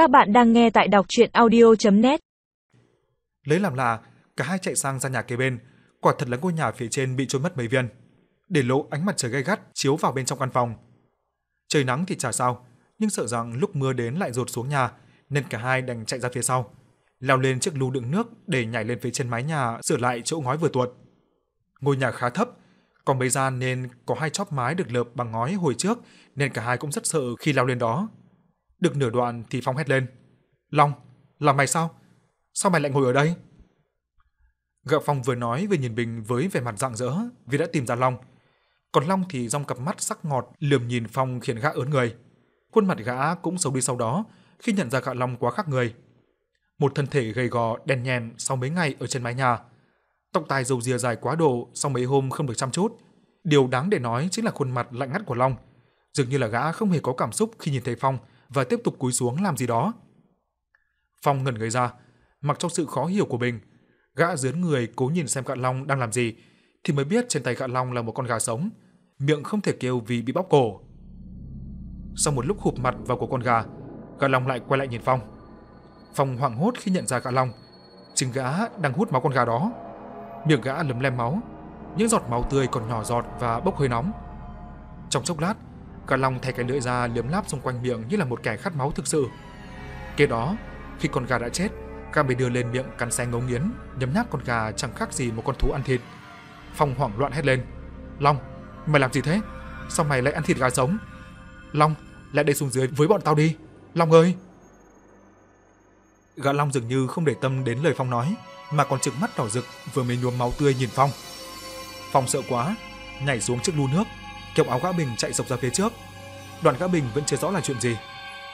Các bạn đang nghe tại đọc chuyện audio.net Lấy làm lạ, cả hai chạy sang gian nhà kế bên, quả thật là ngôi nhà phía trên bị trôi mất mấy viên, để lộ ánh mặt trời gay gắt chiếu vào bên trong căn phòng. Trời nắng thì chả sao, nhưng sợ rằng lúc mưa đến lại rột xuống nhà, nên cả hai đành chạy ra phía sau, leo lên chiếc lu đựng nước để nhảy lên phía trên mái nhà sửa lại chỗ ngói vừa tuột. Ngôi nhà khá thấp, còn mấy gian nên có hai chóp mái được lợp bằng ngói hồi trước nên cả hai cũng rất sợ khi leo lên đó. Được nửa đoạn thì Phong hét lên. Long, là mày sao? Sao mày lại ngồi ở đây? Gặp Phong vừa nói vừa nhìn Bình với vẻ mặt rạng rỡ vì đã tìm ra Long. Còn Long thì trong cặp mắt sắc ngọt lườm nhìn Phong khiến gã ớn người. Khuôn mặt gã cũng xấu đi sau đó khi nhận ra gã Long quá khác người. Một thân thể gầy gò đen nhèm sau mấy ngày ở trên mái nhà. Tóc tai râu ria dài quá độ sau mấy hôm không được chăm chút. Điều đáng để nói chính là khuôn mặt lạnh ngắt của Long. Dường như là gã không hề có cảm xúc khi nhìn thấy Phong và tiếp tục cúi xuống làm gì đó. Phong ngẩn người ra, mặc trong sự khó hiểu của Bình, gã dướn người cố nhìn xem Cạn Long đang làm gì, thì mới biết trên tay Cạn Long là một con gà sống, miệng không thể kêu vì bị bóp cổ. Sau một lúc hụp mặt vào của con gà, cạn Long lại quay lại nhìn Phong. Phong hoảng hốt khi nhận ra gã Long, chính gã đang hút máu con gà đó. Miệng gã lấm lem máu, những giọt máu tươi còn nhỏ giọt và bốc hơi nóng. Trong chốc lát, Cả Long thay cái lưỡi ra liếm láp xung quanh miệng như là một kẻ khát máu thực sự. Kế đó, khi con gà đã chết, gã bị đưa lên miệng cắn xé ngấu nghiến, nhấm nháp con gà chẳng khác gì một con thú ăn thịt. Phong hoảng loạn hét lên: "Long, mày làm gì thế? Sao mày lại ăn thịt gà sống? Long, lại đây xuống dưới với bọn tao đi. Long ơi!" Gã Long dường như không để tâm đến lời Phong nói, mà còn trừng mắt đỏ rực vừa mới nhuốm máu tươi nhìn Phong. Phong sợ quá, nhảy xuống chiếc lu nước, kéo áo gã Bình chạy dọc ra phía trước. đoàn gã Bình vẫn chưa rõ là chuyện gì.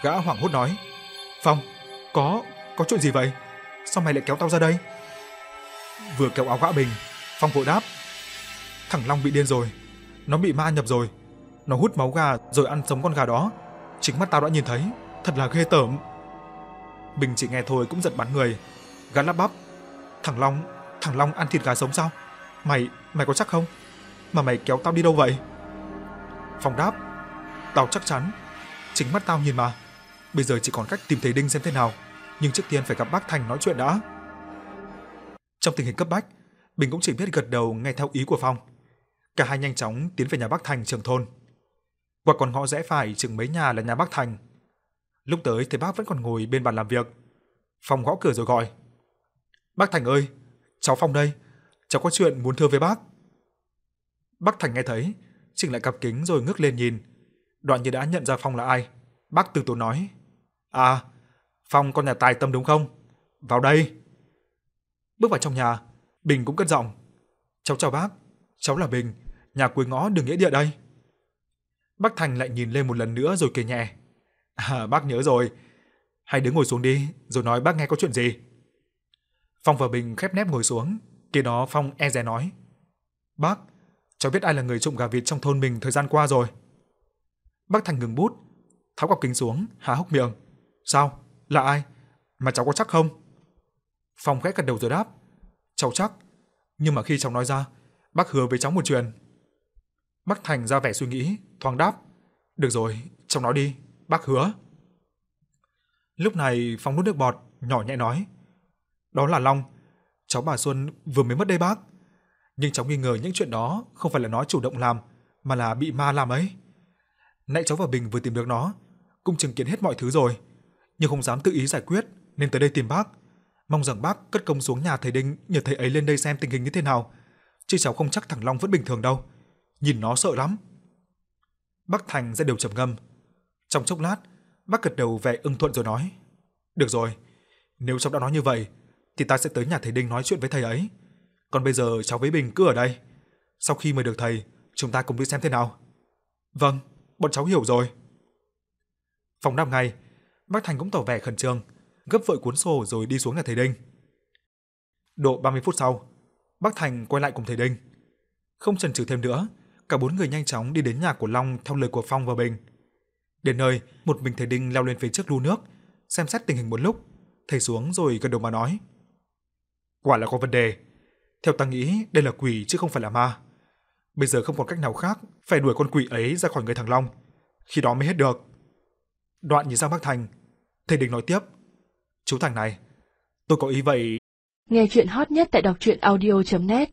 Gã hoảng hốt nói: "Phong, có có chuyện gì vậy? Sao mày lại kéo tao ra đây?" Vừa kéo áo gã Bình, Phong vội đáp: "Thằng Long bị điên rồi, nó bị ma nhập rồi. Nó hút máu gà rồi ăn sống con gà đó. Chính mắt tao đã nhìn thấy, thật là ghê tởm." Bình chỉ nghe thôi cũng giật bắn người. Gã lắp bắp: "Thằng Long, thằng Long ăn thịt gà sống sao? Mày, mày có chắc không? Mà mày kéo tao đi đâu vậy?" Phong đáp, tao chắc chắn, chính mắt tao nhìn mà. Bây giờ chỉ còn cách tìm thấy Đinh xem thế nào, nhưng trước tiên phải gặp bác Thành nói chuyện đã. Trong tình hình cấp bách, Bình cũng chỉ biết gật đầu nghe theo ý của Phong. Cả hai nhanh chóng tiến về nhà bác Thành trưởng thôn. Qua con ngõ rẽ phải chừng mấy nhà là nhà bác Thành. Lúc tới thấy bác vẫn còn ngồi bên bàn làm việc. Phong gõ cửa rồi gọi. Bác Thành ơi, cháu Phong đây, cháu có chuyện muốn thưa với bác. Bác Thành nghe thấy, chỉnh lại cặp kính rồi ngước lên nhìn. Đoạn như đã nhận ra Phong là ai. Bác từ tốn nói. À, Phong con nhà tài tâm đúng không? Vào đây. Bước vào trong nhà, Bình cũng cất giọng. Cháu chào bác, cháu là Bình, nhà cuối ngõ đường nghĩa địa đây. Bác Thành lại nhìn lên một lần nữa rồi kể nhẹ. À, bác nhớ rồi. Hãy đứng ngồi xuống đi, rồi nói bác nghe có chuyện gì. Phong và Bình khép nép ngồi xuống, kia đó Phong e dè nói. Bác, cháu biết ai là người trộm gà vịt trong thôn mình thời gian qua rồi. Bác Thành ngừng bút, tháo cặp kính xuống, há hốc miệng. Sao? Là ai? Mà cháu có chắc không? Phong khẽ gật đầu rồi đáp. Cháu chắc. Nhưng mà khi cháu nói ra, bác hứa với cháu một chuyện. Bác Thành ra vẻ suy nghĩ, thoáng đáp. Được rồi, cháu nói đi, bác hứa. Lúc này Phong nuốt nước bọt, nhỏ nhẹ nói. Đó là Long, cháu bà Xuân vừa mới mất đây bác nhưng cháu nghi ngờ những chuyện đó không phải là nó chủ động làm, mà là bị ma làm ấy. Nãy cháu và Bình vừa tìm được nó, cũng chứng kiến hết mọi thứ rồi, nhưng không dám tự ý giải quyết nên tới đây tìm bác. Mong rằng bác cất công xuống nhà thầy Đinh nhờ thầy ấy lên đây xem tình hình như thế nào, chứ cháu không chắc thằng Long vẫn bình thường đâu. Nhìn nó sợ lắm. Bác Thành ra đều trầm ngâm. Trong chốc lát, bác gật đầu vẻ ưng thuận rồi nói: "Được rồi, nếu cháu đã nói như vậy thì ta sẽ tới nhà thầy Đinh nói chuyện với thầy ấy." Còn bây giờ cháu với Bình cứ ở đây. Sau khi mời được thầy, chúng ta cùng đi xem thế nào. Vâng, bọn cháu hiểu rồi. Phòng năm ngày, Bác Thành cũng tỏ vẻ khẩn trương, gấp vội cuốn sổ rồi đi xuống nhà thầy Đinh. Độ 30 phút sau, Bác Thành quay lại cùng thầy Đinh. Không chần chừ thêm nữa, cả bốn người nhanh chóng đi đến nhà của Long theo lời của Phong và Bình. Đến nơi, một mình thầy Đinh leo lên phía trước lu nước, xem xét tình hình một lúc, thầy xuống rồi gật đầu mà nói: "Quả là có vấn đề, theo ta nghĩ đây là quỷ chứ không phải là ma. Bây giờ không còn cách nào khác, phải đuổi con quỷ ấy ra khỏi người thằng Long, khi đó mới hết được. Đoạn nhìn sang Bác Thành, Thầy Đình nói tiếp. Chú Thành này, tôi có ý vậy. Nghe chuyện hot nhất tại đọc truyện audio.net